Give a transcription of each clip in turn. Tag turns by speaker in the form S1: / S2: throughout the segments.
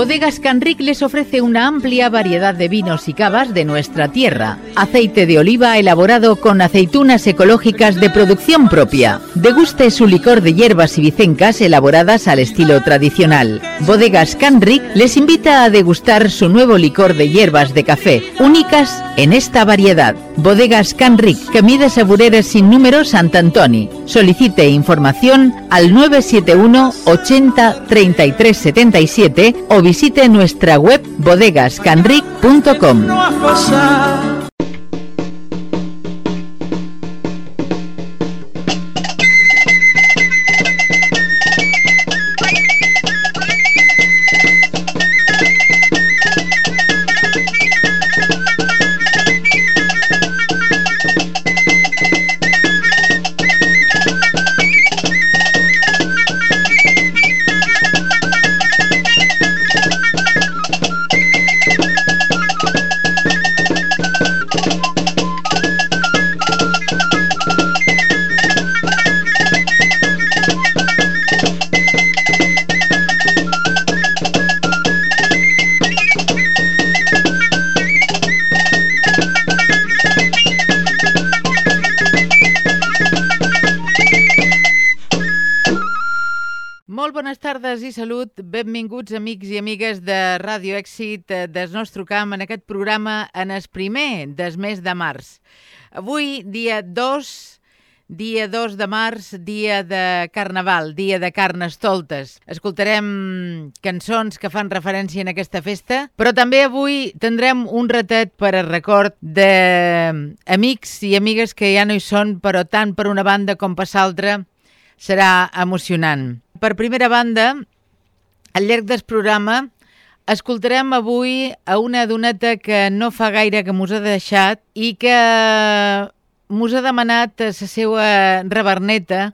S1: Bodegas Canric les ofrece una amplia variedad de vinos y cavas de nuestra tierra. Aceite de oliva elaborado con aceitunas ecológicas de producción propia. Deguste su licor de hierbas y vicencas elaboradas al estilo tradicional. Bodegas Canric les invita a degustar su nuevo licor de hierbas de café, únicas en esta variedad. Bodegas Canric, que mide Sabureres sin número Sant Antoni. Solicite información al 971 80 33 77 o visite nuestra web bodegascanric.com. Èxit eh, del nostre camp en aquest programa en el primer del mes de març. Avui, dia 2, dia 2 de març, dia de Carnaval, dia de Carnestoltes. Escoltarem cançons que fan referència en aquesta festa, però també avui tindrem un ratet per a record d'amics i amigues que ja no hi són, però tant per una banda com per l'altra serà emocionant. Per primera banda, al llarg del programa escoltarem avui a una doneta que no fa gaire que mos ha deixat i que mos ha demanat la seva reverneta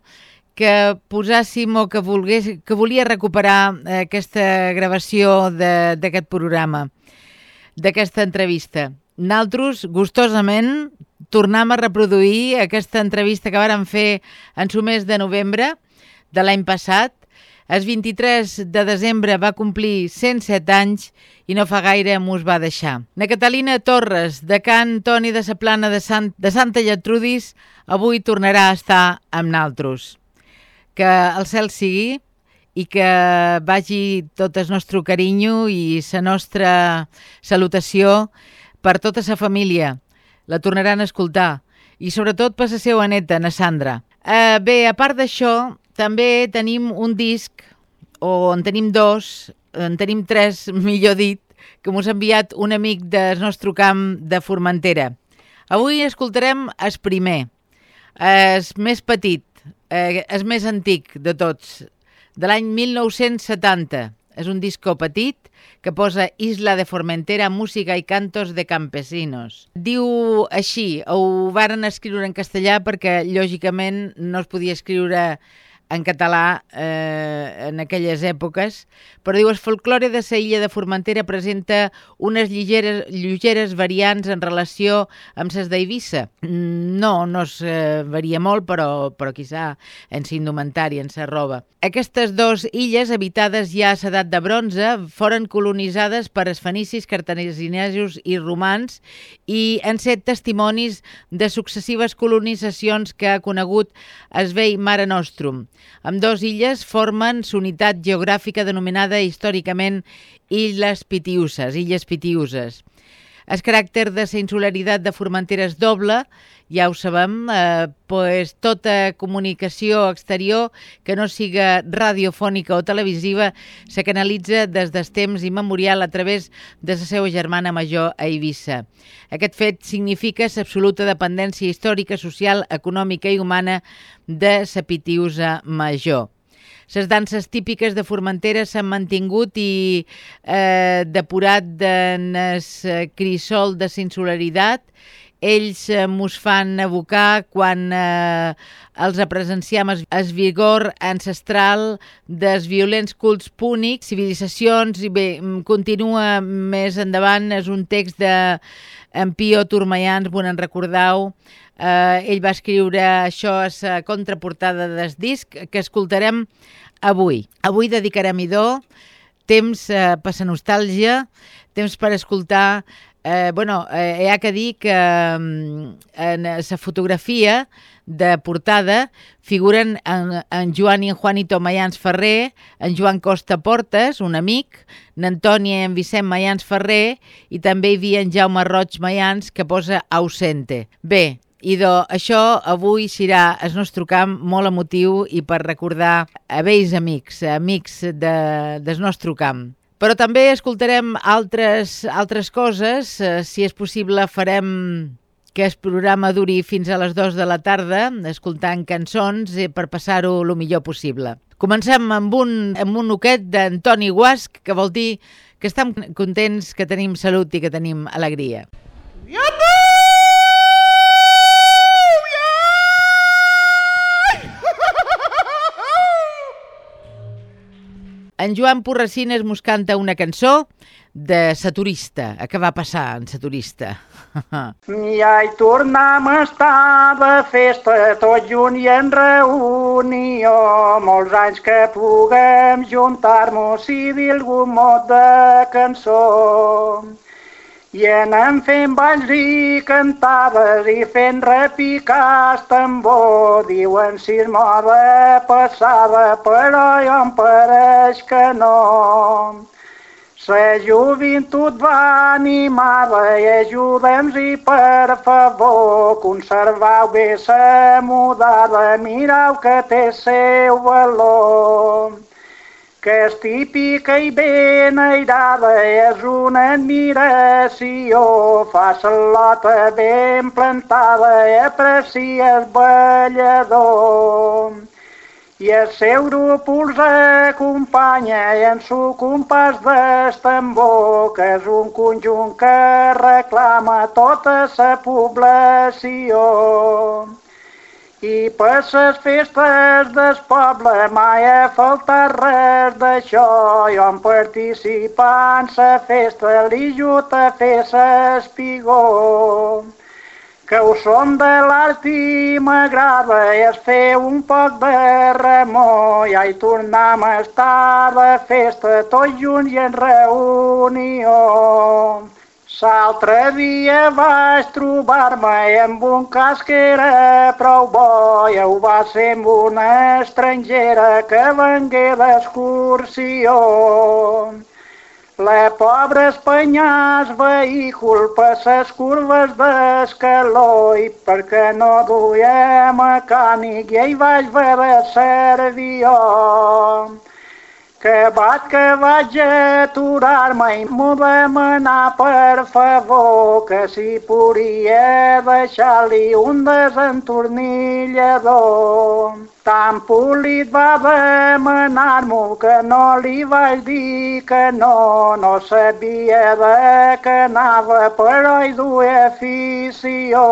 S1: que posàssim o que, volgués, que volia recuperar aquesta gravació d'aquest programa, d'aquesta entrevista. Naltros, gustosament, tornem a reproduir aquesta entrevista que vàrem fer en su mes de novembre de l'any passat. El 23 de desembre va complir 107 anys i no fa gaire mos va deixar. Na Catalina Torres, de Can Toni de sa Plana de, Sant, de Santa Lletrudis, avui tornarà a estar amb naltros. Que el cel sigui i que vagi tot el nostre carinyo i la nostra salutació per tota sa família. La tornaran a escoltar. I sobretot per la seva neta, na Sandra. Uh, bé, a part d'això, també tenim un disc, o en tenim dos, en tenim tres, millor dit, que m'ho ha enviat un amic del nostre camp de Formentera. Avui escoltarem el primer, el més petit, eh, el més antic de tots, de l'any 1970. És un disco petit que posa Isla de Formentera, música i cantos de campesinos. Diu així, ho varen escriure en castellà perquè, lògicament, no es podia escriure en català eh, en aquelles èpoques, però diu el folklore de la illa de Formentera presenta unes lligeres, lleugeres variants en relació amb les d'Eivissa. No, no es eh, varia molt, però, però quizà en s'indumentari, en sa roba. Aquestes dues illes, habitades ja a l'edat de bronze, foren colonitzades per els fenicis, cartaginesos i romans i han set testimonis de successives colonitzacions que ha conegut el vell Mare Nostrum. Amb dos illes formen l'unitat geogràfica denominada històricament Illes Pitiuses, Illes Pitiuses. El caràcter de la insularitat de Formentera és doble, ja ho sabem, eh, pues tota comunicació exterior que no siga radiofònica o televisiva se canalitza des del temps immemorial a través de la seva germana major a Eivissa. Aquest fet significa l'absoluta dependència històrica, social, econòmica i humana de la Pitiusa major. Les danses típiques de Formentera s'han mantingut i eh, depurat en el crisol de sinsularitat ells eh, mos fan evocar quan eh, els presenciam es, es vigor ancestral dels violents cults púnics, civilitzacions, i bé, mm, continua més endavant, és un text de en Pio Turmayans, bon en recordau, eh, ell va escriure això a la contraportada del disc que escoltarem avui. Avui dedicarem idò temps eh, per la nostàlgia, temps per escoltar Eh, bueno, eh, hi ha que dir que mm, en la fotografia de portada figuren en, en Joan i en Juanito Mayans Ferrer, en Joan Costa Portes, un amic, n'Antoni i en Vicent Mayans Ferrer i també hi havia en Jaume Roig Mayans que posa ausente. Bé, Idò, això avui serà el nostre camp molt emotiu i per recordar a vells amics, amics de, del nostre camp. Però també escoltarem altres, altres coses. Eh, si és possible farem que el programa duri fins a les 2 de la tarda, escoltant cançons per passar-ho el millor possible. Comencem amb un, amb un uquet d'Antoni Guasc, que vol dir que estem contents, que tenim salut i que tenim alegria. Iapa! En Joan Porracines mos canta una cançó de Saturista. A què va passar en Saturista?
S2: Ja hi tornam a estar de festa tot junt i en reunió. Molts anys que puguem juntar-nos i dir algun mot de cançó. I anem fent balls i cantades i fent repicar tambor. Diuen si és moda passada, però jo em pareix que no. La joventut va animada i ajudem-hi per favor. Conservau bé la mudada, mirau que té seu valor que és típica i ben airada, és una admiració. Fa lota ben plantada, aprecies ballador. I el seu grup us acompanya en su compàs d'estambor, que és un conjunt que reclama tota la població. I per les festes del poble mai ha faltat res d'això. Jo en la festa, li jut a fer l'espigó. Que ho som de l'art i m'agrada és fer un poc de remor. Ja hi tornam a estar de festa tots junts i en reunió. L'altre dia vaig trobar-me amb un cas que era prou bo i ho va ser amb una estrangera que vengué d'excursió. La pobra espanyàs vehicul per les curves d'escaló i perquè no duia mecànic i ell vaig servir jo que vaig que vaig aturar-me i m'ho demanar per favor que si podria deixar-li un desentornillador. Tan polit va demanar-m'ho que no li vaig dir que no, no sabia de què anava, però hi duia afició.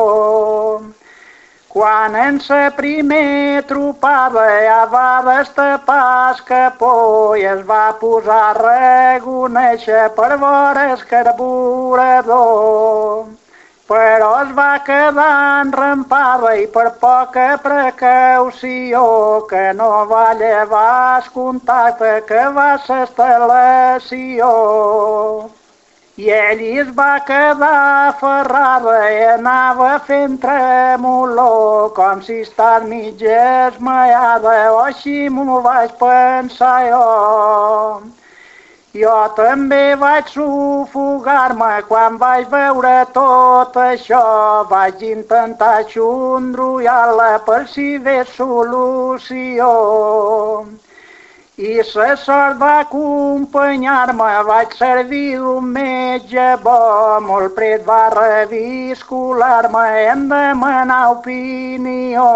S2: Quan en sa primer tropada ja va destapar el capó i es va posar a reconèixer per vora el carburador. Però es va quedar enrampada i per poca precaució que no va llevar el contacte que va ser instal·lació. I ell es va quedar aferrada i anava fent tremolor, com si estàs mig esmaiada, o així m'ho vaig pensar jo. Jo també vaig sufogar-me quan vaig veure tot això. Vaig intentar xondrollar-la per si ve solució. I la sort va acompanyar-me, vaig servir d'un metge bo, molt pret va reviscular-me, de demanar opinió.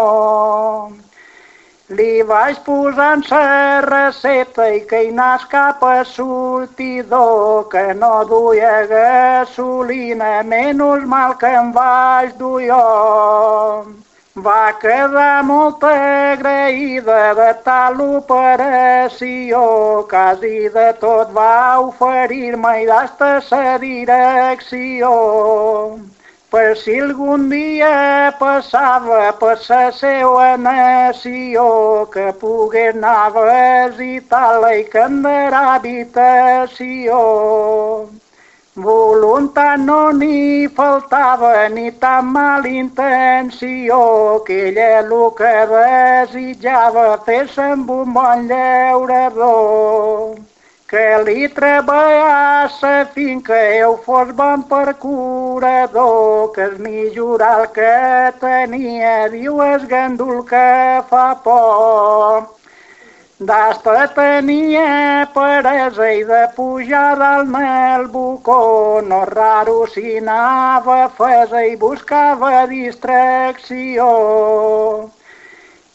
S2: Li vaig posar en sa receta i que hi nas cap a sortidor, que no duia gasolina, menys mal que em vaig dur jo. Va quedar molt agraïda de tal operació, quasi de tot va oferir-me i d'hasta sa direcció. Per si algun dia passava per la seva nació, que pogués anar a visitar-la i darà habitació. Voluntat no n'hi faltava ni tan mal intenció, que ella el que desitjava fer-se amb un bon llaurador que li treballar sa finca eu fos bon per curador, que es millorar el que tenia, diu es gandul que fa por. D'asta tenia peresa i de pujar dalt el bucó, no raro si anava fesa i buscava distracció.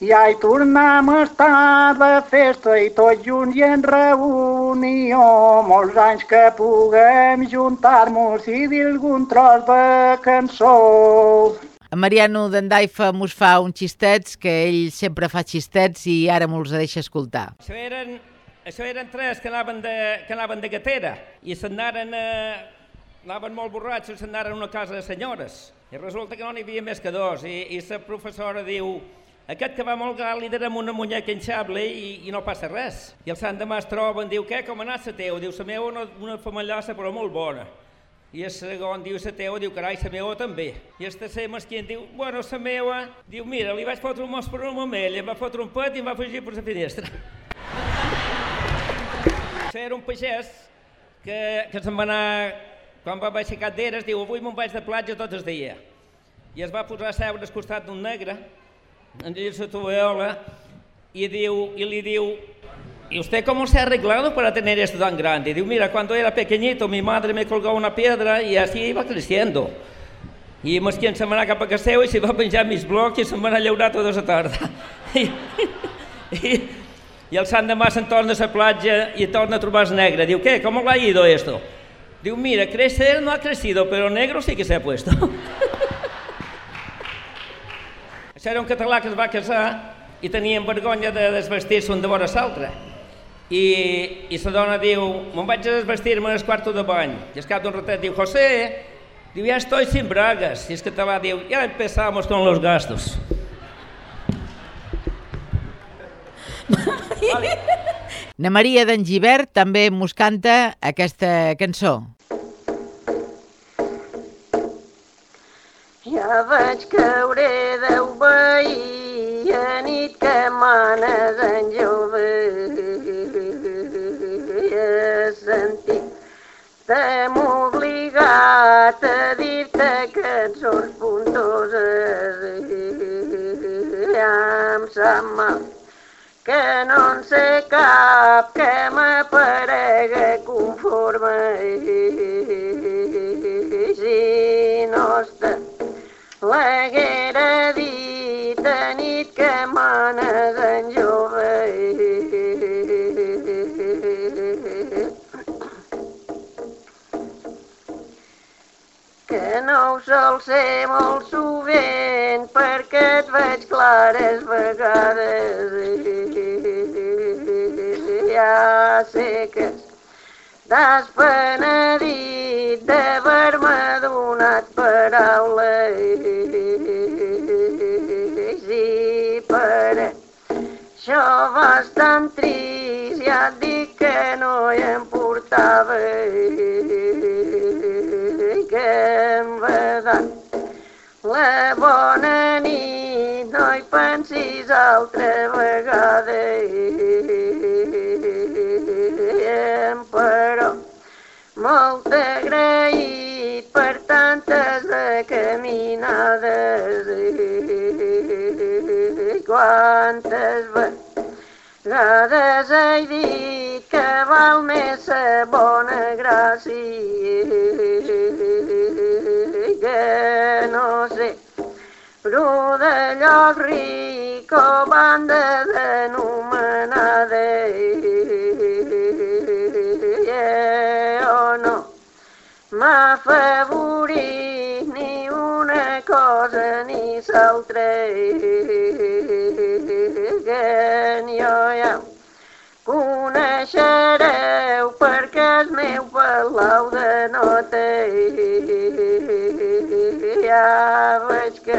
S2: I ai, tornam a estar de festa i tots junts i en reunió, molts anys que puguem juntar-nos i dir algun tros de cançó.
S1: Mariano d'Endaifa mos fa uns xistets, que ell sempre fa xistets i ara mols deixa escoltar.
S3: Això eren, això eren tres que anaven de, que anaven de gatera i s'anaren a... anaven molt borratxos, s'anaren a una casa de senyores. I resulta que no n'hi havia més que dos i, i la professora diu aquest que va molt gal li darem una muñeca hinxable i, i no passa res. I el sant demà es troben, diu, què, com ha anat la teu? Diu, la meva una, una famallassa però molt bona. I el segon diu, la teva, diu, carai, la meva també. I el tercer mesquin diu, bueno, la meva, diu, mira, li vaig fotre un mos per un mamell, em va fotre un pet i em va fugir per la finestra. Era un pagès que, que se'n va anar, quan va aixecar d'eres, diu, avui me'n vaig de platja tot el dia. I es va posar a seure al costat d'un negre, en la tovallola, y, diu, y le diu, ¿y usted cómo se ha arreglado para tener esto tan grande? Digo, mira, cuando era pequeñito mi madre me colgó una piedra y así iba creciendo. I Mesquien se'n va anar cap a casa seva i s'hi va penjar mis blocs i se'n va anar a llaurar tota la tarda. I, i, i el sant demà se'n torna a la platja i torna a trobar negre. Diu, què, com ha ido esto? Diu, mira, crecer no ha crecido, pero negro sí que se ha puesto. Això era un català que es va casar i tenien vergonya de desvestir-se un de vora l'altre. I, I la dona diu, me'n vaig a desvestir-me al quarto de bany. I al cap d'un ratet diu, José, diu, ja estoy sin bragas. I el català diu, ja empezamos con los gastos.
S1: Na Maria d'en Givert també mos canta aquesta cançó.
S4: Ja vaig caure d'obeir a nit que manes en jove. T'hem obligat a dir-te cançons puntoses. Em sap mal que no en sé cap que m'aparega conforme. Si no està l'haguera dit a nit que en Que no ho sol ser molt sovint perquè et veig clares vegades. Ja sé que t'has penedit d'haver-me donat paraules i per això vas tan trist, ja et dic que no hi em portava altra vegada. Però molt agraït per tantes caminades. Quantes vegades he dit que val més la bona gràcia que no sé, però d'allò ric com han de denominar o no. M'afavorit ni una cosa ni l'altra jo ja coneixereu perquè el meu palau de nota ja veig que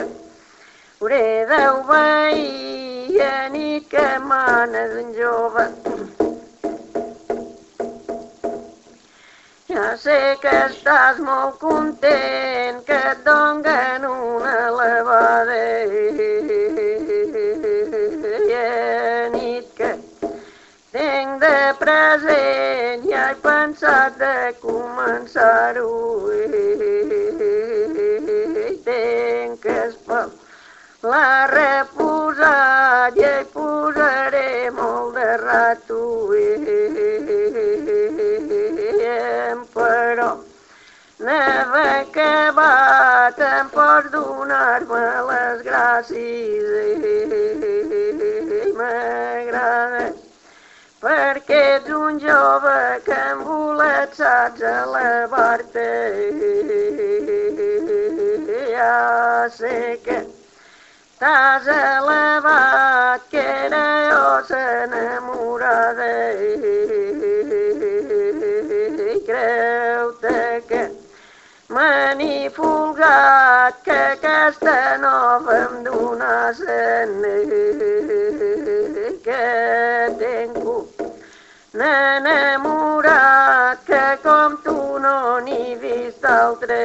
S4: hauré d'obeir a que en jove. Ja sé que estàs molt content que et donguen una elevada i a nit que tinc de present ja he pensat de començar-ho la reposat i posaré molt de rato però n'he acabat em pots donar-me les gràcies. M'agrades perquè ets un jove que embolet saps elevar-te. Ja sé que t'has elevat que era jo s'enamorada i creu-te que me n'he folgat que aquesta nova em donassen que tengo enamorat que com tu no n'he vist altre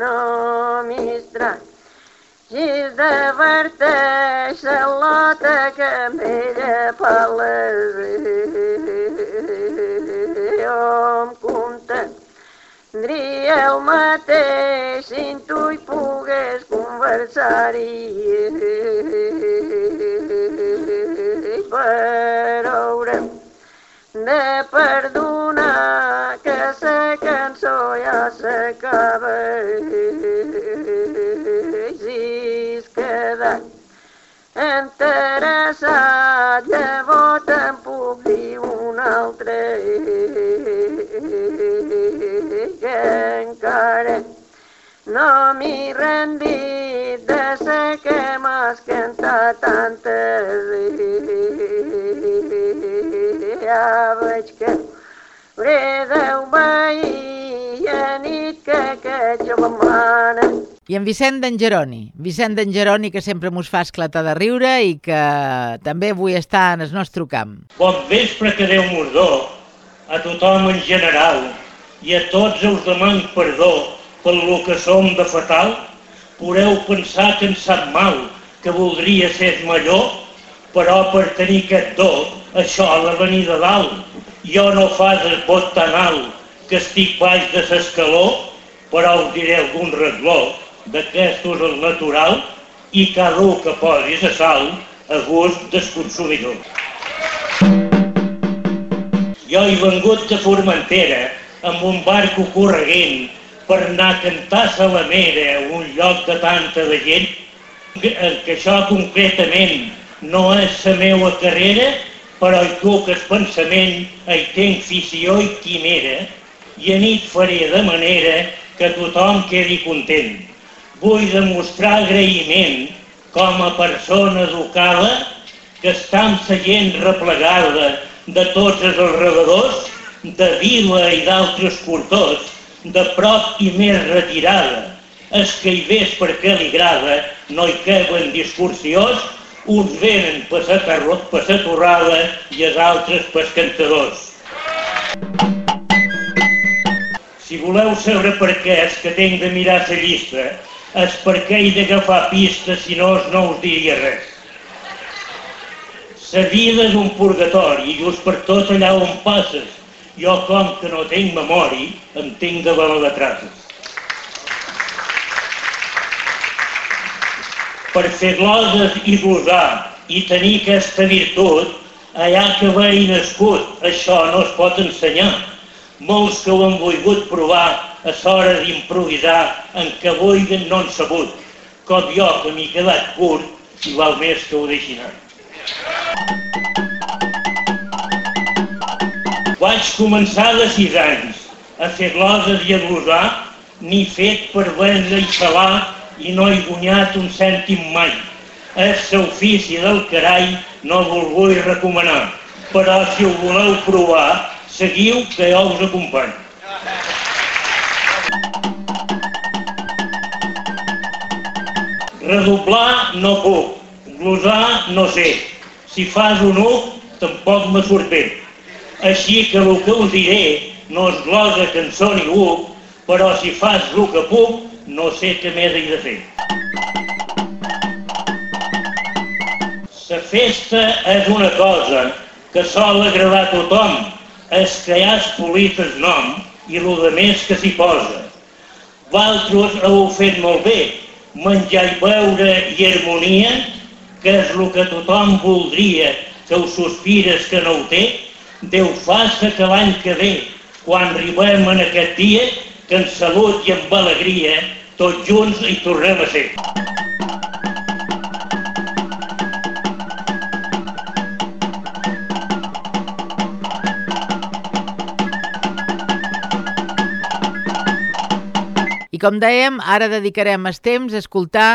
S4: no m'estrany Gis de verteix la lota que ella parles jo em contendria el mateix si tu hi pogués conversar-hi però haurem de perdonar cançó ja s'acaba si es quedat interessat llavors te'n puc dir un altre que encara no m'hi rendit de ser que m'has cantat tantes ja veig que hauré d'obeir nit que aquest jove mana
S1: I en Vicent d'en Geroni. Vicent d'en Geroni, que sempre mos fa esclatar de riure i que també avui està en el nostre camp.
S5: Bon vespre que Déu mos do, a tothom en general, i a tots us deman perdó pel lo que som de fatal. Podeu pensar que em sap mal, que voldria ser millor, però per tenir aquest do, això a la venida dalt, jo no fas el bot tan alt, que estic baix de l'escaló, però us diré algun regló, d'aquest ús el natural i cada un que posi a sal a gust del consumidor. Jo he vengut de Formentera amb un barco correguent per anar a cantar a Salamera, un lloc de tanta de gent, que, que això concretament no és la meva carrera, però hi toca el pensament, hi tenc afició i quimera, i a nit faré de manera que tothom quedi content vull demostrar agraïment com a persona educada que està amb la gent replegada de tots els alrededors, de vila i d'altres cortors, de prop i més retirada. Es que hi ves perquè li agrada, no hi caben discursions, uns venen per la torrada i els altres per Si voleu saber per què és que tenc de mirar la llista, és perquè he d'agafar pista, si no, no us diria res. La vida és un purgatori i just per tot allà on passes. Jo, com que no tinc memòria, em tinc de valer de traces. Per fer gloses i glosar i tenir aquesta virtut, allà que haver-hi nascut, això no es pot ensenyar. Molts que ho han volgut provar a l'hora d'improvisar en què vulguin no han sabut. com jo, que m'he quedat curt, i val més que ho deixin anar. Vaig començar de sis anys a fer gloses i a glosar, ni fet per vendre i salar i no he guanyat un cèntim mai. És l'ofici del carai no el vull recomanar, però si ho voleu provar, seguiu que jo us acompanyo. Redoblar no puc, glosar no sé. Si fas un U, tampoc me surt bé. Així que el que us diré no és glosa cançó U, però si fas el que puc, no sé què més he de fer. La festa és una cosa que sol agradar a tothom, és que ja has polit el nom i el de més que s'hi posa. Valtros heu fet molt bé, menjar i beure i harmonia, que és el que tothom voldria, que ho sospires que no ho té, Déu faça que l'any que ve, quan arribem en aquest dia, que en salut i amb alegria, tots junts hi tornem a ser.
S6: Com dèiem, ara dedicarem el temps a escoltar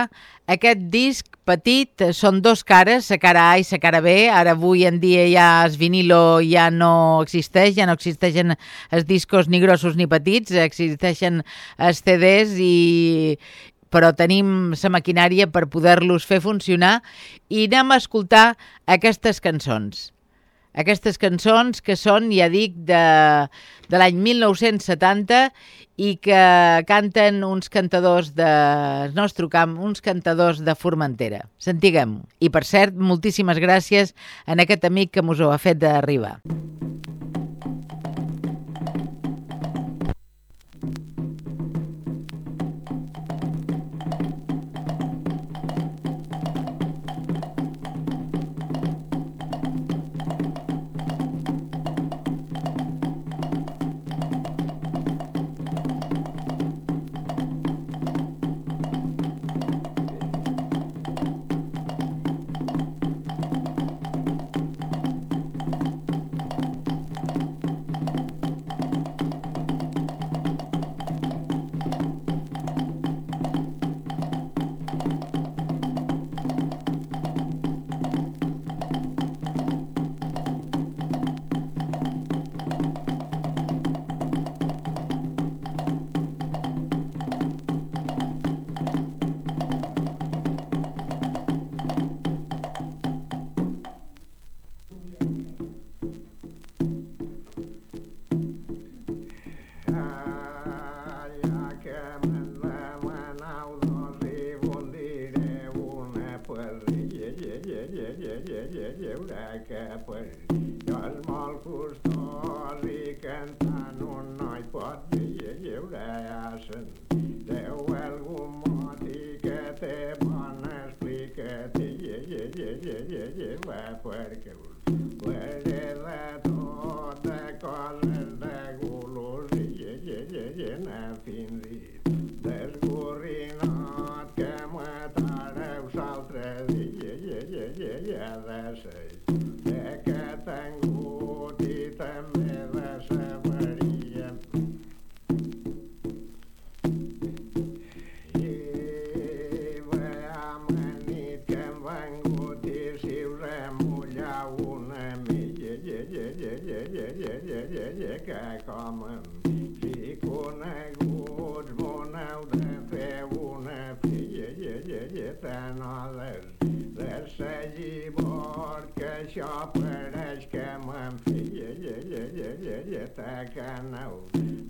S6: aquest disc petit, són dos cares, la cara A i la cara B, ara avui en dia ja el vinilo ja no existeix, ja no existeixen els discos ni grossos ni petits, existeixen els CDs i, però tenim la maquinària per poder-los fer funcionar. I anem a escoltar aquestes cançons. Aquestes cançons que són, ja dic, de, de l'any 1970 i que canten uns cantadors de nostre camp, uns cantadors de Formentera. Sentiguem. I, per cert, moltíssimes gràcies a aquest amic que mos ho ha fet d'arribar.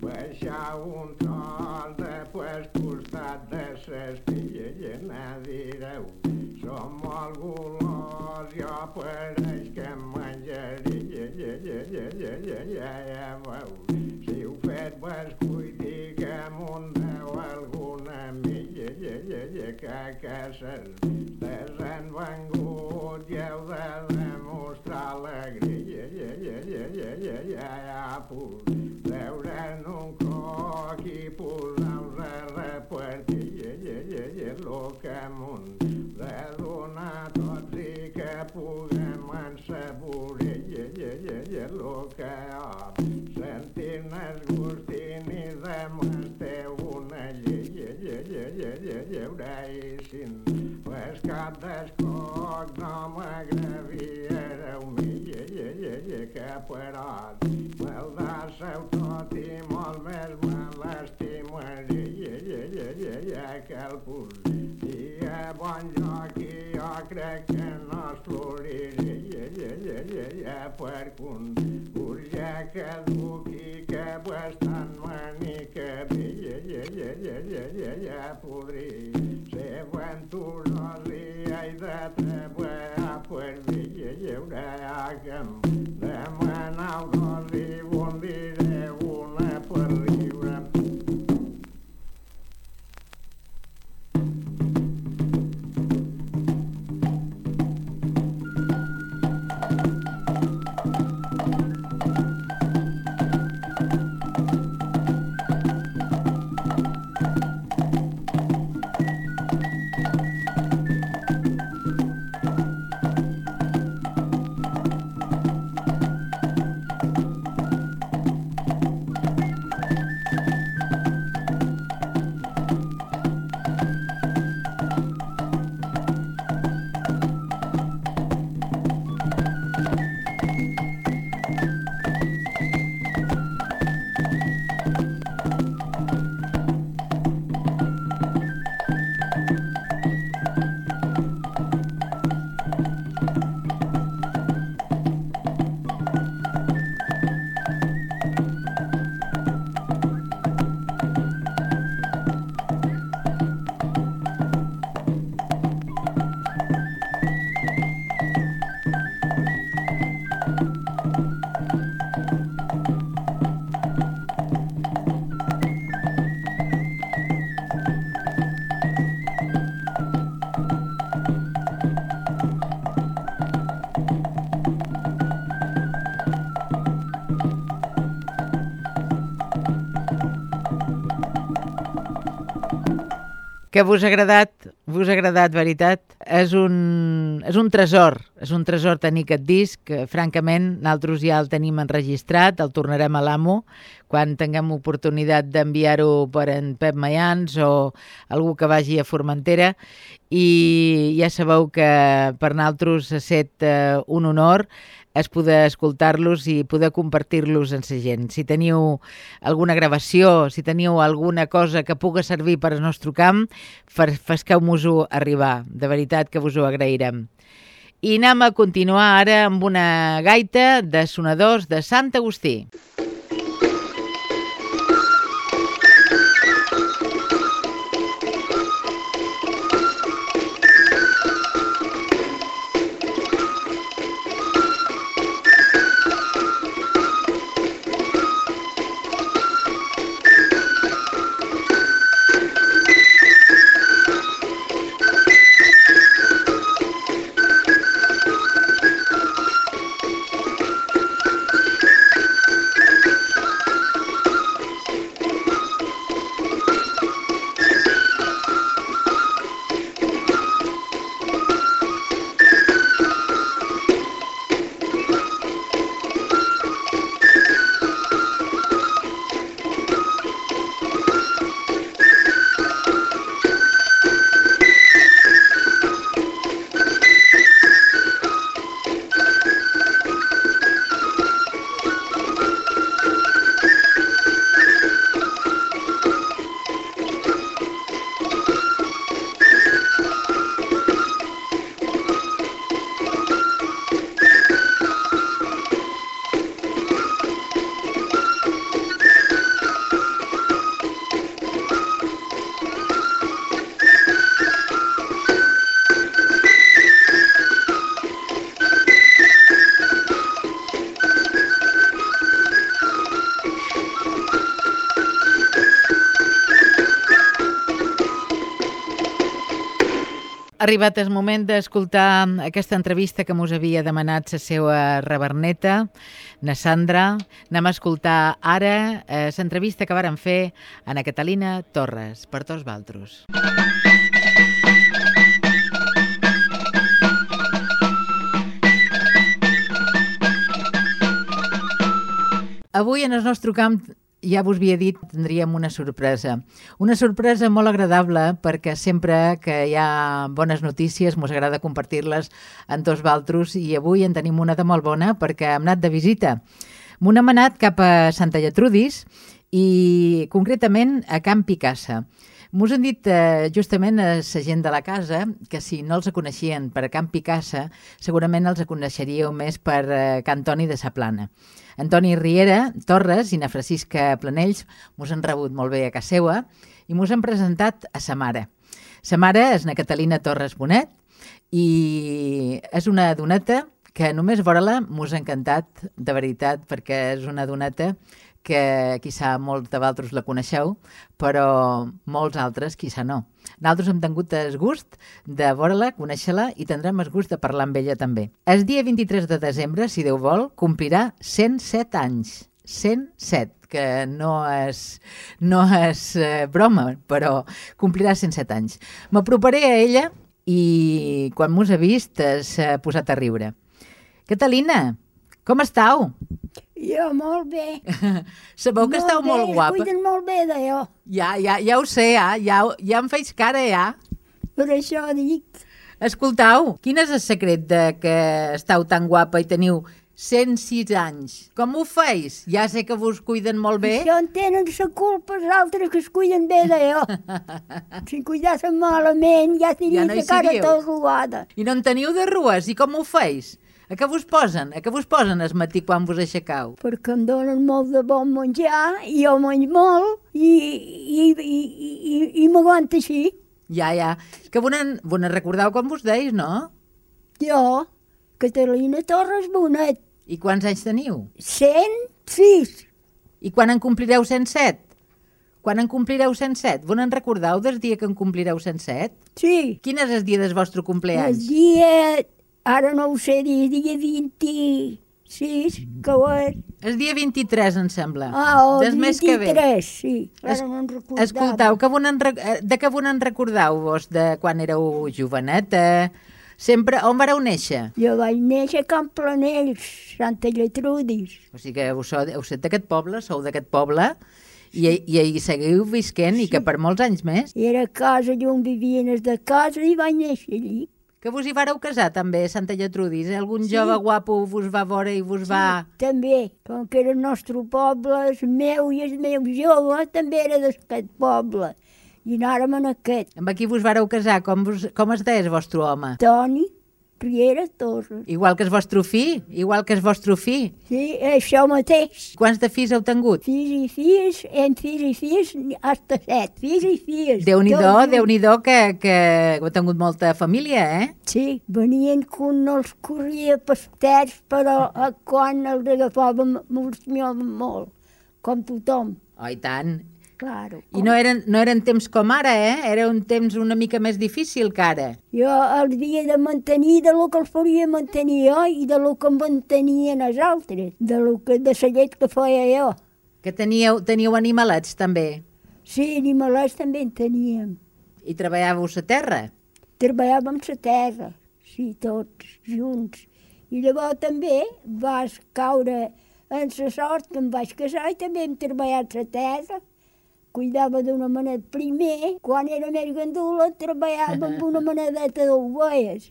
S6: Baixa un sol després costat de ses I a direu Som molt golós, jo pareix que em menjaria Si ho fet vas cuidi que m'ho deu alguna milla que a casa el gustin i de m'esteu una llei i, sin pescat d'escoc no m'agraviareu mi i, i, i, i, que parat me'l deixeu tot i molt més me l'estimaré i, i, i, i, que el podria bon lloc i jo crec que no es i, i, i, i, per un urgè que bastant manica bé i, i, i, i, i, i, i, podria ser venturós i he de treballar per mi i hi haurà que em demanar el dos i
S1: que vos ha agradat, vos ha agradat, veritat. És un, és un tresor, és un tresor tenir aquest disc, que francament nosaltres ja el tenim enregistrat, el tornarem a l'amo quan tinguem oportunitat d'enviar-ho per en Pep Mayans o algú que vagi a Formentera i ja sabeu que per nosaltres ha estat eh, un honor és poder escoltar-los i poder compartir-los amb la gent. Si teniu alguna gravació, si teniu alguna cosa que puga servir per al nostre camp, fesqueu-nos-ho arribar. De veritat que vos ho agrairem. I anem a continuar ara amb una gaita de sonadors de Sant Agustí. Ha arribat el moment d'escoltar aquesta entrevista que mos havia demanat la seva reverneta, na Sandra. Anem a escoltar ara eh, l'entrevista que varen fer a na Catalina Torres, per tots valtros. Avui en el nostre camp ja vos havia dit, tindríem una sorpresa. Una sorpresa molt agradable perquè sempre que hi ha bones notícies mos agrada compartir-les en tots valtros i avui en tenim una de molt bona perquè hem anat de visita. M'ho hem anat cap a Santa Lletrudis i concretament a Camp Picassa. Mos han dit eh, justament a la gent de la casa que si no els coneixien per Camp Picassa, segurament els coneixeríeu més per eh, Can Toni de Saplana. Antoni Riera, Torres i na Francisca Planells mos han rebut molt bé a casa seva i mos han presentat a sa mare. Sa mare és na Catalina Torres Bonet i és una doneta que només veure-la mos ha encantat, de veritat, perquè és una doneta que quizà molts de vosaltres la coneixeu, però molts altres quizà no. Nosaltres hem tingut el gust de veure-la, conèixer-la i tindrem el gust de parlar amb ella també. El dia 23 de desembre, si Déu vol, complirà 107 anys. 107, que no és, no és eh, broma, però complirà 107 anys. M'aproparé a ella i quan m'us ha vist s'ha posat a riure. Catalina, com estàu?
S7: Jo, molt bé.
S1: Sabeu que esteu
S7: bé,
S1: molt guapa?
S7: Cuiden molt bé de jo.
S1: Ja, ja, ja ho sé, ja, ja, ja em feis cara, ja.
S7: Per això dic.
S1: Escoltau, quin és el secret de que estàu tan guapa i teniu 106 anys? Com ho feis? Ja sé que vos cuiden molt bé.
S7: Això en tenen la culpa els altres que es cuiden bé de jo. si cuidassen malament ja tenia
S1: Ja no
S7: la cara tota arrugada.
S1: I no en teniu de rues, i com ho feis? A què vos posen? A què vos posen es matí quan vos aixecau?
S7: Perquè em donen molt de bon menjar, i jo menjo molt, i, i, i, i, i, i m'aguanta així.
S1: Ja, ja. Que vos en recordeu com vos deis, no?
S7: Jo, Catalina Torres Bonet,
S1: I quants anys teniu?
S7: 106.
S1: I quan en complireu 107? Quan en complireu 107? Vos en recordeu del dia que en complireu 107?
S7: Sí.
S1: Quin és el dia del vostre
S7: El
S1: compleanys?
S7: dia, ara no ho sé dir, dia 26, que ho és.
S1: El dia 23, em sembla.
S7: Ah, o
S1: Del mes que ve.
S7: 23, sí. Ara
S1: Es-
S7: no en recordava.
S1: Escoltau, que en, eh, de què vos en recordeu vos de quan éreu joveneta? Sempre, on vareu néixer?
S7: Jo vaig néixer a Camp Planells, Santa Lletrudis.
S1: O sigui que us, heu set d'aquest poble, sou d'aquest poble, i, i hi seguiu visquent i que per molts anys més.
S7: I era casa allà on vivien els de casa i vaig néixer allí.
S1: Que vos hi vareu casar també, Santa Lletrudis? Algun jove guapo vos va veure i vos va...
S7: També, com que era el nostre poble, el meu i el meu jove també era d'aquest poble. I anàrem en aquest.
S1: Amb qui vos vareu casar? Com, vos, com es deia el vostre home?
S7: Toni Riera Torres.
S1: Igual que el vostre fill? Igual que el vostre fill?
S7: Sí, això mateix.
S1: Quants de fills heu tingut?
S7: Fills i fills, en fills i fills, hasta set. Fills i fills.
S1: Déu-n'hi-do,
S7: Tots junts.
S1: Déu-n'hi-do que, que heu tingut molta família, eh?
S7: Sí, venien que un no els corria pels terç, però eh, quan els agafàvem miàvem molt, com tothom,
S1: Oh, i tant.
S7: Claro.
S1: I no eren, no eren temps com ara, eh? Era un temps una mica més difícil que ara.
S7: Jo els havia de mantenir de lo que els faria mantenir jo i de lo que em mantenien els altres, de, lo que, de la llet que feia jo.
S1: Que teníeu, teníeu animalets també.
S7: Sí, animalets també en teníem.
S1: I treballàveu a terra.
S7: Treballàvem a terra, sí, tots junts. I llavors també vas caure en la sort que em vaig casar i també hem treballat a terra. Cuidava d'una manera primer, quan era més gandula, treballava amb una manadeta d'ovelles,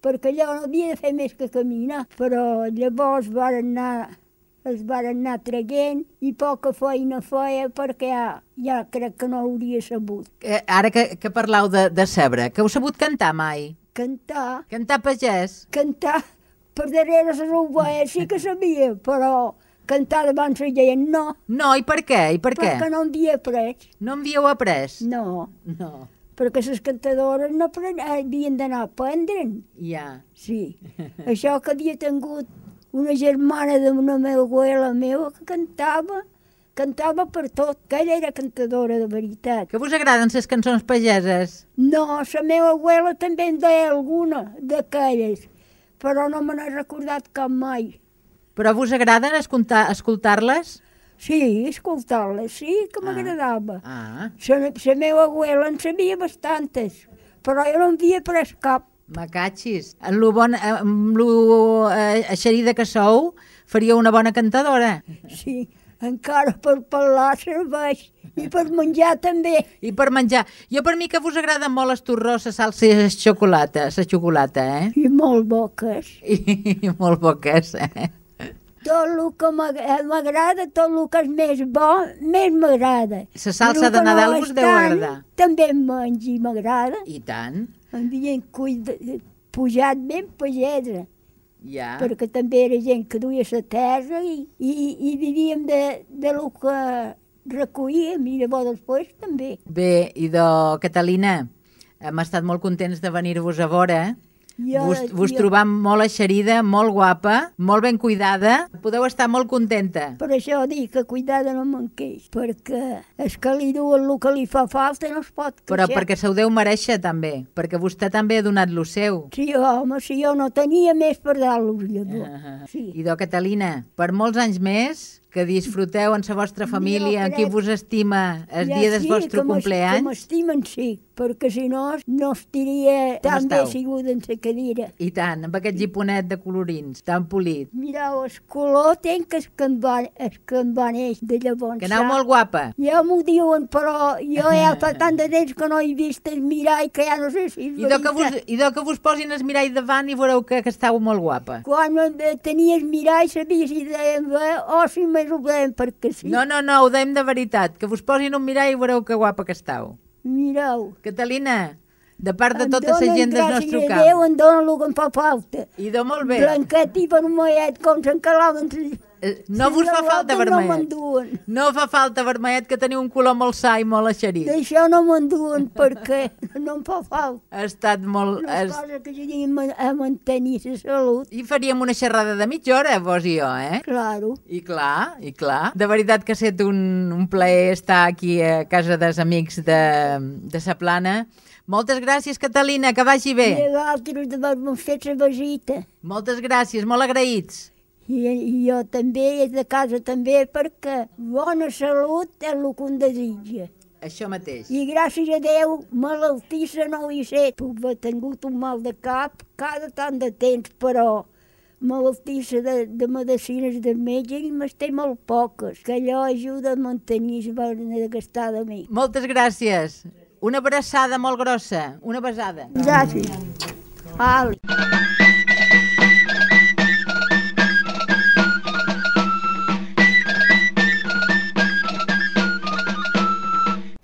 S7: perquè allò no havia de fer més que caminar. Però llavors varen anar, es varen anar traguent i poca feina feia perquè ja, ja crec que no hauria sabut.
S1: Eh, ara que, que parlau de, de cebre, que heu sabut cantar mai?
S7: Cantar,
S1: Cantar pagès?
S7: cantar per darrere les ovelles sí que sabia, però cantar davant la gent no,
S1: No, i per què? I per què?
S7: perquè no en havia après.
S1: No en havíeu après?
S7: No,
S1: No.
S7: perquè les cantadores no apren- havien d'anar a aprendre'n.
S1: Ja.
S7: Sí, això que havia tingut una germana d'una meva abuela meva que cantava, cantava per tot, que ella era cantadora de veritat.
S1: Que vos agraden les cançons pageses?
S7: No, la meva abuela també en deia alguna d'aquelles, però no me n'he recordat cap mai.
S1: Però vos agraden escoltar- escoltar-les?
S7: Sí, escoltar-les, sí que m'agradava.
S1: Ah,
S7: La, la meva abuela en sabia bastantes, però jo no en havia pres cap.
S1: macatxis. En lo bon, amb lo eh, eixerida que sou, faríeu una bona cantadora.
S7: Sí, encara per parlar serveix. I per menjar també.
S1: I per menjar. Jo per mi que vos agraden molt les torrós, la salsa i la xocolata, la xocolata, eh?
S7: I molt boques.
S1: I molt poques, eh?
S7: Tot el que eh, m'agrada, tot el que és més bo, més m'agrada.
S1: La salsa de Nadal
S7: no és
S1: deu agradar.
S7: També em menjo i m'agrada.
S1: I tant,
S7: Em havien cuida, pujat ben pagesa,
S1: ja.
S7: perquè també era gent que duia la terra i, i, i vivíem de, de lo que recollíem i llavors després també.
S1: Bé, i de Catalina, hem estat molt contents de venir-vos a veure.
S7: Jo,
S1: Vos, vos
S7: jo-
S1: trobam molt eixerida, molt guapa, molt ben cuidada. Podeu estar molt contenta.
S7: Per això dic que cuidada no me'n queix, perquè és que li duen el que li fa falta no es pot queixar.
S1: Però perquè se ho deu mereixer també, perquè vostè també ha donat lo seu.
S7: Sí, home, si jo no tenia més per dar-los llavors.
S1: Ah.
S7: Sí.
S1: I do Catalina, per molts anys més, que disfruteu en la vostra família, en qui
S7: crec-
S1: vos estima el
S7: Ja
S1: dia del
S7: sí,
S1: vostre
S7: que m'es- Que m'estimen, sí, perquè si no, no estaria tan bé
S1: esteu?
S7: sigut en la cadira.
S1: I tant, amb aquest giponet de colorins, tan polit.
S7: Mireu, el color tenc que es que em va, es que em va de llavors.
S1: Que aneu molt guapa.
S7: Ja m'ho diuen, però jo ja fa tant de temps que no he vist el mirall que ja no sé si és
S1: I do que vos, i do que vos posin el mirall davant i veureu que, que estàu molt guapa.
S7: Quan eh, tenies mirall sabies si deien bé o si més ho deien perquè sí.
S1: No, no, no, ho deim de veritat, que vos posin un mirall i veureu que guapa que estàu.
S7: Mireu.
S1: Catalina, de part de
S7: Em
S1: tota la
S7: donen
S1: gent del
S7: gràcies
S1: nostre
S7: a
S1: camp.
S7: Déu, em donen el que em fa falta.
S1: I do molt bé.
S7: Blanquet i vermellet, com s'encalaven.
S1: Eh, No vos fa falta
S7: No
S1: vermellet.
S7: m'enduen.
S1: No fa falta vermellet, que teniu un color molt sa i molt eixerit.
S7: D'això no m'enduen perquè no em fa falta.
S1: Ha estat molt...
S7: Una
S1: Es...
S7: cosa que ajudin a a mantenir la salut.
S1: I faríem una xerrada de mitja hora, vos i jo, eh?
S7: Claro.
S1: I clar, i clar. De veritat que ha estat un, un plaer estar aquí a casa dels amics de, de Sa Plana. Moltes gràcies, Catalina, que vagi
S7: I
S1: bé.
S7: a altres d'haver-me fet la visita.
S1: Moltes gràcies, molt agraïts.
S7: I, I jo també, i de casa també, perquè bona salut és el que un desitja.
S1: Això mateix.
S7: I gràcies a Déu, malaltissa no hi sé. Puc haver tingut un mal de cap cada tant de temps, però malaltissa de, de medicines de metge i me'n té molt poques, que allò ajuda a mantenir la de gastar de mi.
S1: Moltes gràcies. Una abraçada molt grossa, una besada.
S7: Gràcies. Ali.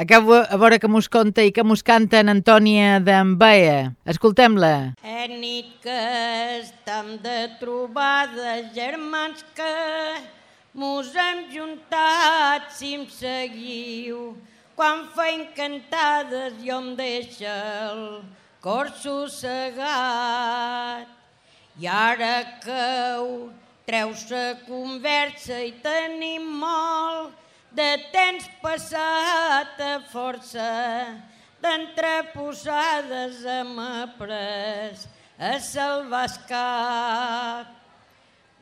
S1: Acabo a veure que mos conta i que mos canta en Antònia d'Envaia. Escoltem-la.
S4: És nit que estem de trobades, germans que mos hem juntat si em seguiu. Quan feim cantades jo em deixa el cor sossegat. I ara que ho treus la conversa i tenim molt de temps passat a força d'entreposades hem après a salvar el cap.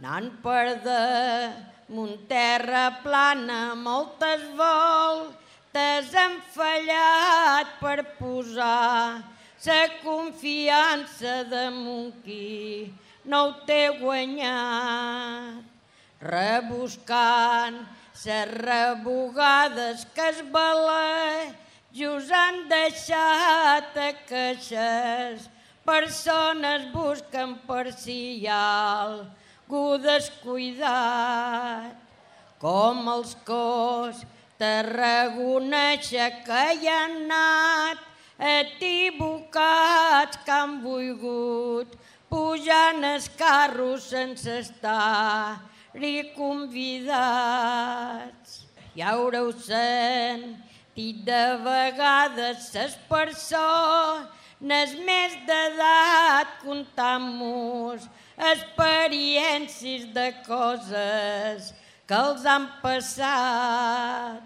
S4: Anant per damunt terra plana moltes voltes hem fallat per posar la confiança damunt qui no ho té guanyat. Rebuscant les rebugades que es just han deixat a queixes. Persones busquen per si hi ha algú descuidat. Com els cos tarragoneixa que hi han anat equivocats que han volgut pujant el carro sense estar-hi convidats. Ja haureu sentit de vegades les persones més d'edat contant-nos experiències de coses que els han passat.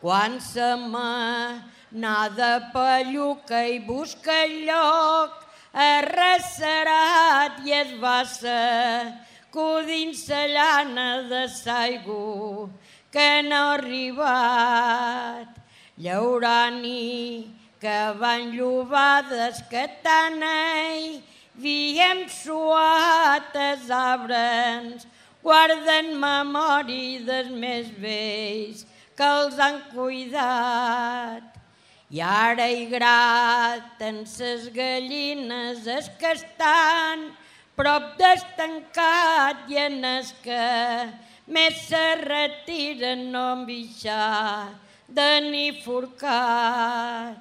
S4: Quan se manada pelluca i busca lloc arrecerat i es va sacudint la llana de saigo que no ha arribat. Llaurani que van llobades que tant ell havíem suat els arbres guarden memòria dels més vells que els han cuidat. I ara hi graten ses gallines es que estan prop d'estancat i en es que més se retiren no en de ni forcat.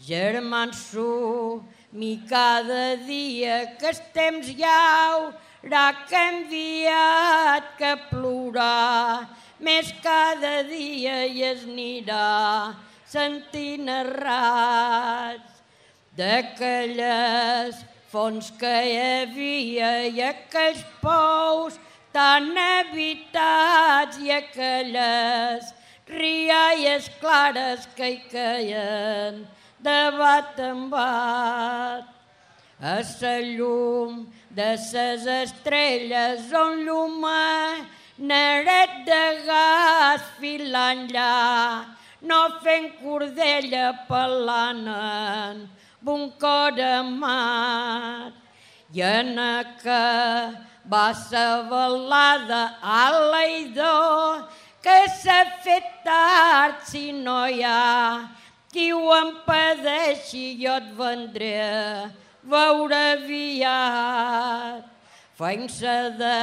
S4: Germans su, mi cada dia que els temps hi haurà canviat que plorar, més cada dia i es anirà sentint errats d'aquelles fonts que hi havia i aquells pous tan habitats i aquelles rialles clares que hi caien de bat en bat. A sa llum de ses estrelles on lluma neret de gas filant llà no fent cordella pelant un cor amat. I en que va ser balada a que s'ha fet tard si no hi ha qui ho empadeixi jo et vendré a veure aviat. Fent-se de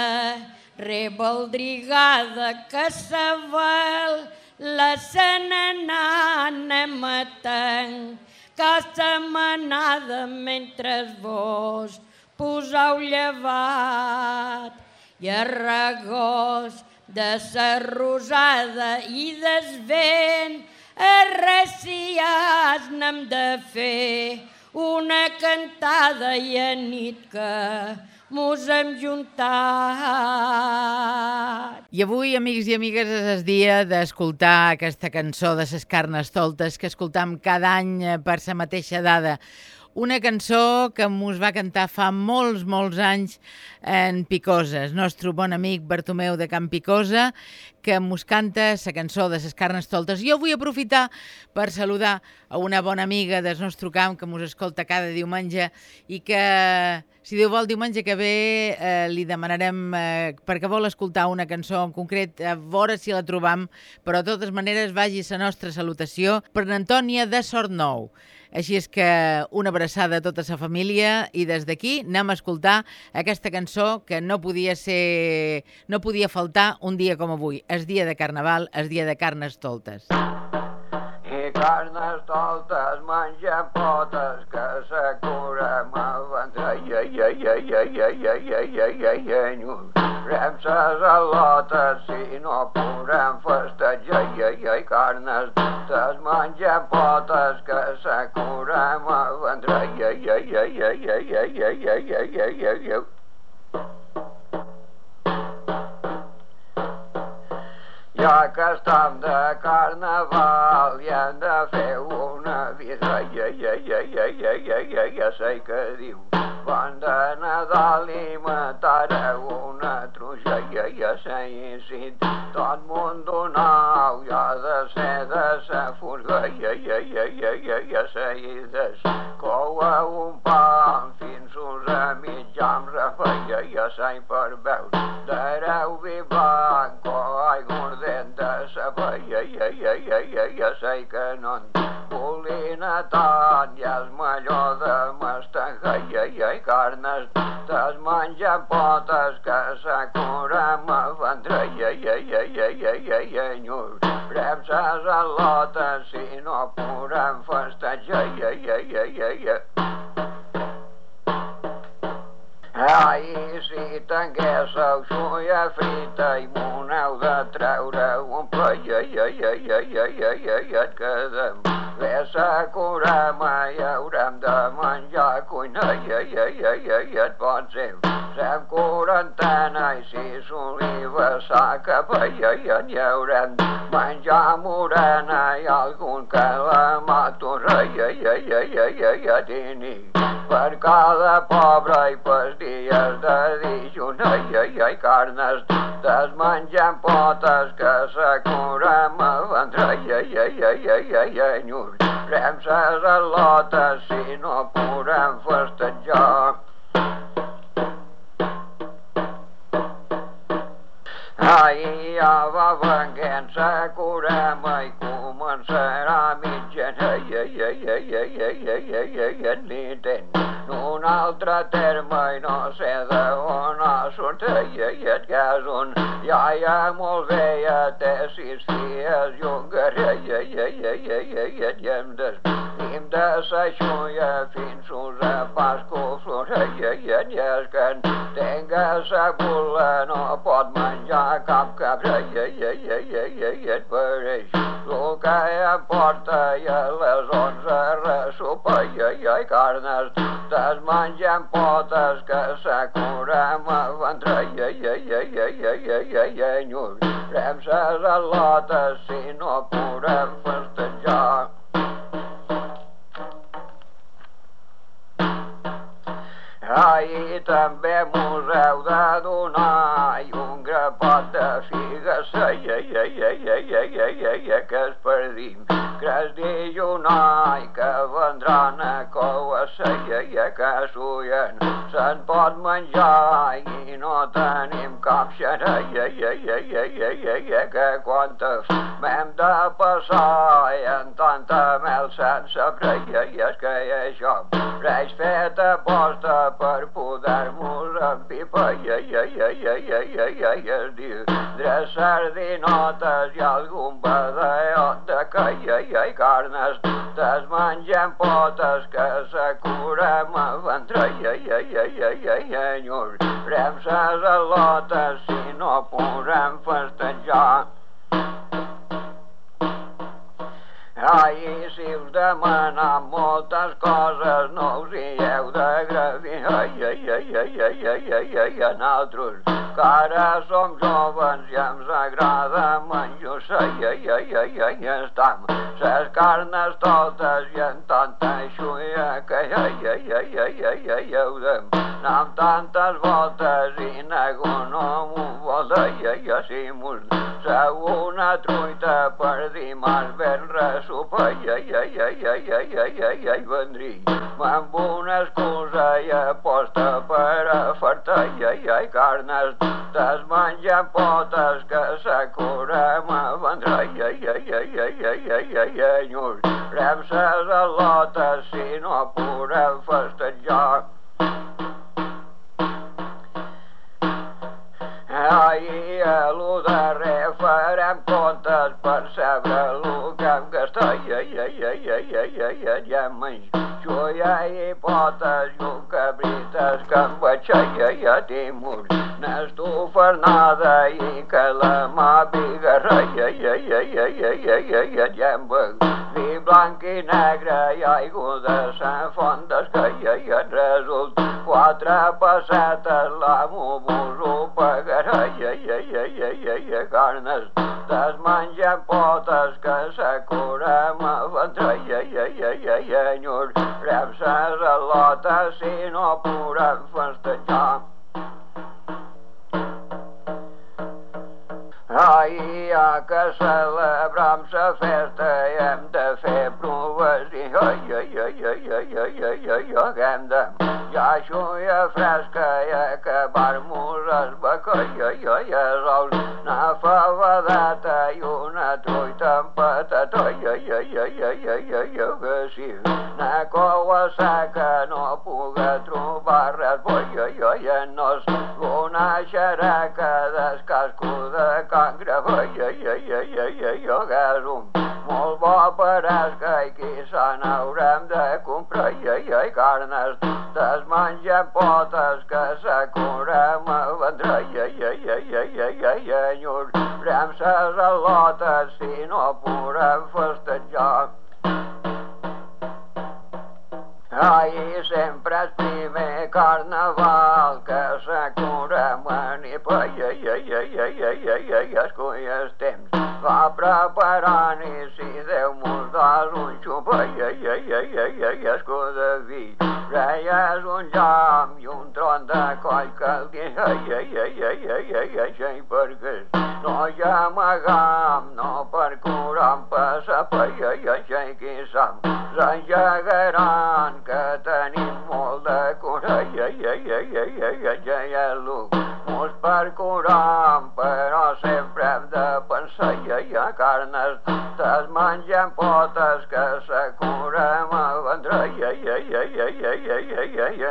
S4: rebaldrigada que s'avel la senenana matant, s'ha manada mentre vos posau llevat. I a de sa rosada i desvent arreciats n'hem de fer una cantada i a nit que mos hem juntat.
S1: I avui, amics i amigues, és el dia d'escoltar aquesta cançó de ses carnes toltes que escoltam cada any per sa mateixa dada. Una cançó que mos va cantar fa molts, molts anys en Picosa, el nostre bon amic Bartomeu de Camp Picosa, que mos canta la cançó de ses carnes toltes. Jo vull aprofitar per saludar a una bona amiga del nostre camp que mos escolta cada diumenge i que, si Déu vol, diumenge que ve eh, li demanarem, eh, perquè vol escoltar una cançó en concret, a veure si la trobam, però de totes maneres vagi la nostra salutació per Antònia de Sortnou. Així és que una abraçada a tota la família i des d'aquí anem a escoltar aquesta cançó que no podia ser no podia faltar un dia com avui, el dia de Carnaval, el dia de carnes toltes.
S8: I carnes toltes mengen potes que se cura ma ventre i ai ai ai ai ai ai ai ai ai ai rem ses al·lotes si no podrem festejar ai ai ai carnes toltes mengen potes que se cura ma ventre i ai ai ai ai ai ai ai ai ai ai ai ai Ja que estem de carnaval i hem de fer una vida, ai, ai, ai, ai, ai, ai, ai, ai, ja que estan de carnaval i han de fer una ai Ja, ja, ja, ja, ja, ja, ja, ja sé que diu. Van de Nadal i matareu una truja. Ja, ja sé, i si tot món donau, ja de ser de sa furga. Ja, ja, ja, ja, ja, ja sé, i descoua un pan fins us a mitjan ja, Ja, ja sé, per veure, dareu vi blanc, oh, ai, gordeu de sa veia, ja, ja, ja, ja, ja sé que no en volina tant, i el malló de mastegar, ja, ja, i carnes, t'es menja potes que se cura me vendrà, ja, ja, ja, ja, ja, ja, ja, nyur. Brem ses al·lotes, si no podem festejar, ja, ja, ja, ja, ja ai. Si tinguéssiu xulla frita i m'ho heu de treure un ple, ai, ai, ai, ai, ai, ai, ai, et quedem de secura mai haurem de menjar cuina i, i, i, i, i et pots dir sem quarantena i sis olives a i, i en haurem menjar morena i algun que la mato i, i, i, i, i, i a dini per cada pobre i pels dies de dijun i, i, i carnes desmenjant potes que s'acurem a ventre i, i, i, i, i, i, i, prens a la al·lotes si no podem festejar. Sense curem i començarà mitjan, ai, ai, ai, ai, ai, ai, ai, ai, ai, ai, l'intent. Un altre terme i no sé d'on ha sortit, ai, ai, ai, que és un iaia molt veia, té sis filles i un guerrer, ai, ai, ai, ai, ai, ai, ai, i hem de, hem de sa xuia fins us a pas flor, ai, ai, ai, i és que en tenga sa bula no pot menjar cap cap, ai, ai, ai, ai, ai, ai, ai, et pareix el que em porta i a les onze ressopa, ai, ai, ai, carnes, t'es mengen potes que s'acurem a ventre, ai, ai, ai, ai, ai, ai, ai, ai, ai, enyorem ses al·lotes si no podem festejar. Ai, també mos heu de donar i un grapot de figues, ai, ai, ai, ai, ai, ai, ai, ai, ai, que es perdim. Cres dijunai que vendran a coes, ai, ai, ai, que suyen, se'n pot menjar i no tenim cap xer, ai, ai, ai, ai, ai, ai, ai, ai, que quantes m'hem de passar i en tanta mel sense prei, ai, és que això res fet a posta pipa i, ai, ai, ai, ai, ai, ai, ai, es diu tres sardinotes i algun badaiot de que ai, ai, i, carnes totes mengem potes que se ja, ja, ja, ja, nosaltres, que ara som jo ai, ai, ai, ai, ai, ai, ai, carnes, t'es mengen potes que s'acurem a ventre, ai, ai, ai, ai, ai, enyor, rep ses al·lotes si no podem festejar. Ai, ja que celebrem sa festa i hem de fer proves i ai, ai, ai, ai, ai, ai, ai, ai, ai, que hem de ja xuia fresca i acabar-nos el bec, ai, ai, ja fresca ja que barmures baca ja ja ja raul N-a făvărată iună ja ja ja ja ja ja ja e sí na cova coăsă no puga trobar res bo ja ja ja nos Luna șerecă descascudă ca grevă e e e e e e găsum molt bo per als caiquis, en haurem de comprar. I, ai, ai, carnes totes mengem potes que s'acurem a vendre. I, i, i, i, i, i, i, i, enyorem ses al·lotes si no podem festejar. Ai, sempre és primer carnaval que s'acurem nip, ai, ai, ai, ai, ai, ai, ai, ai, escolles temps. Va preparant i si Déu mos das un xup, ai, ai, ai, ai, ai, ai, escó de vi. Reies un jam i un tron de coll que el dia, ai, ai, ai, ai, ai, ai, ai, ai, perquè no ja amagam, no per curar un passap, ai, ai, ai, ai, qui sap, s'engegaran que tenim molt de cura, ai, ai, ai, ai, ai, ai, ai, ai, ai, mos per curar, però sempre hem de pensar, ai, ai, carnes dutes mengem potes que se curem a vendre i ai ai ai ai ai ai ai ai ai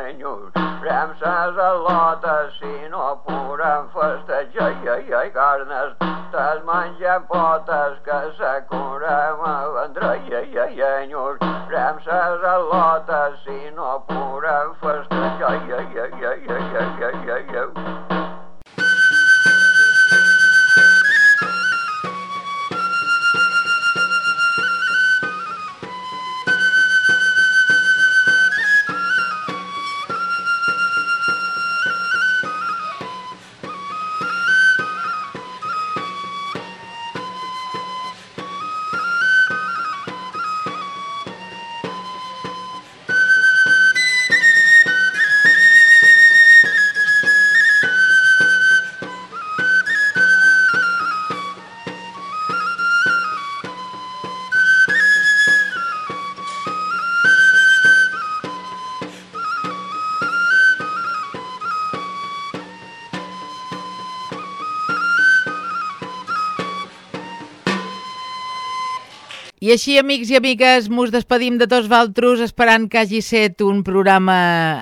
S8: I
S1: així, amics i amigues, mos despedim de tots valtros esperant que hagi set un programa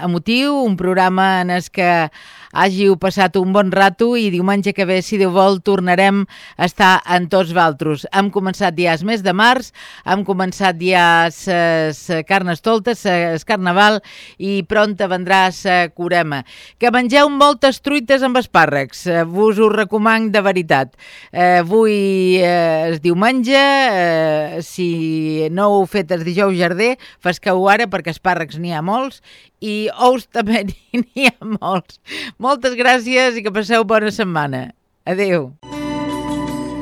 S1: emotiu, un programa en el que hàgiu passat un bon rato i diumenge que ve, si Déu vol, tornarem a estar en tots valtros. Hem començat el mes de març, hem començat ja les carnestoltes, el carnaval i pronta vendrà la curema. Que mengeu moltes truites amb espàrrecs, eh, vos ho recoman de veritat. Eh, avui eh, es diumenge, eh, si no ho fet el dijous jarder, fesqueu ara perquè espàrrecs n'hi ha molts i ous també n'hi ha molts. Moltes gràcies i que passeu bona setmana. Adeu.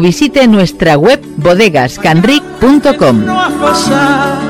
S9: visite nuestra web bodegascanric.com.